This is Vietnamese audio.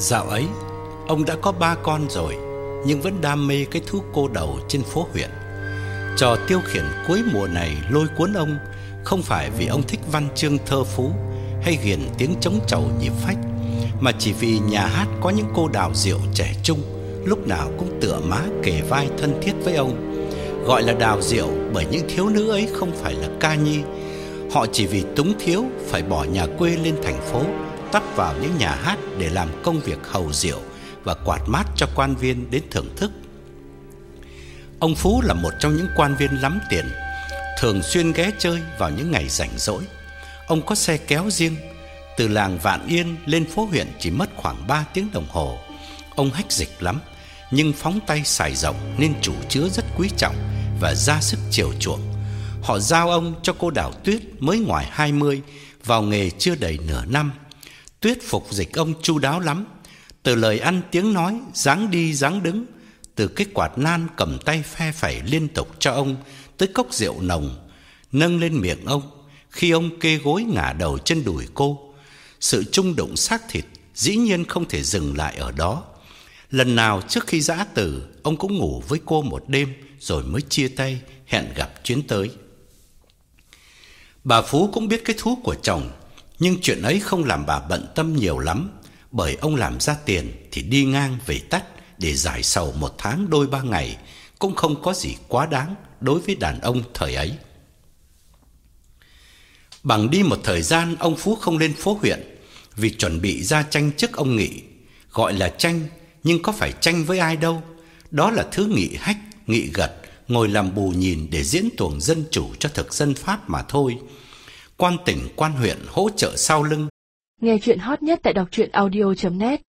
Dạo ấy, ông đã có ba con rồi, nhưng vẫn đam mê cái thú cô đầu trên phố huyện. Trò tiêu khiển cuối mùa này lôi cuốn ông không phải vì ông thích văn chương thơ phú hay ghiền tiếng trống trầu nhịp phách, mà chỉ vì nhà hát có những cô đào diệu trẻ trung, lúc nào cũng tựa má kề vai thân thiết với ông. Gọi là đào diệu bởi những thiếu nữ ấy không phải là ca nhi, họ chỉ vì túng thiếu phải bỏ nhà quê lên thành phố tắt vào những nhà hát để làm công việc hầu rượu và quạt mát cho quan viên đến thưởng thức. Ông Phú là một trong những quan viên lắm tiền, thường xuyên ghé chơi vào những ngày rảnh rỗi. Ông có xe kéo riêng, từ làng Vạn Yên lên phố huyện chỉ mất khoảng 3 tiếng đồng hồ. Ông hách dịch lắm, nhưng phóng tay xài rộng nên chủ chứa rất quý trọng và ra sức chiều chuộng. Họ giao ông cho cô Đào Tuyết mới ngoài 20, vào nghề chưa đầy nửa năm Tuyết phục dịch ông chu đáo lắm, từ lời ăn tiếng nói, dáng đi dáng đứng, từ cái quạt nan cầm tay phe phẩy liên tục cho ông tới cốc rượu nồng nâng lên miệng ông khi ông kê gối ngả đầu trên đùi cô. Sự chung đụng xác thịt dĩ nhiên không thể dừng lại ở đó. Lần nào trước khi giã từ, ông cũng ngủ với cô một đêm rồi mới chia tay, hẹn gặp chuyến tới. Bà Phú cũng biết cái thú của chồng nhưng chuyện ấy không làm bà bận tâm nhiều lắm, bởi ông làm ra tiền thì đi ngang về tắt để giải sầu một tháng đôi ba ngày cũng không có gì quá đáng đối với đàn ông thời ấy. Bằng đi một thời gian ông Phú không lên phố huyện vì chuẩn bị ra tranh chức ông Nghị, gọi là tranh nhưng có phải tranh với ai đâu, đó là thứ nghị hách, nghị gật ngồi làm bù nhìn để diễn tuồng dân chủ cho thực dân Pháp mà thôi. Quan tỉnh, quan huyện hỗ trợ sau lưng. Nghe chuyện hot nhất tại đọc truyện audio.net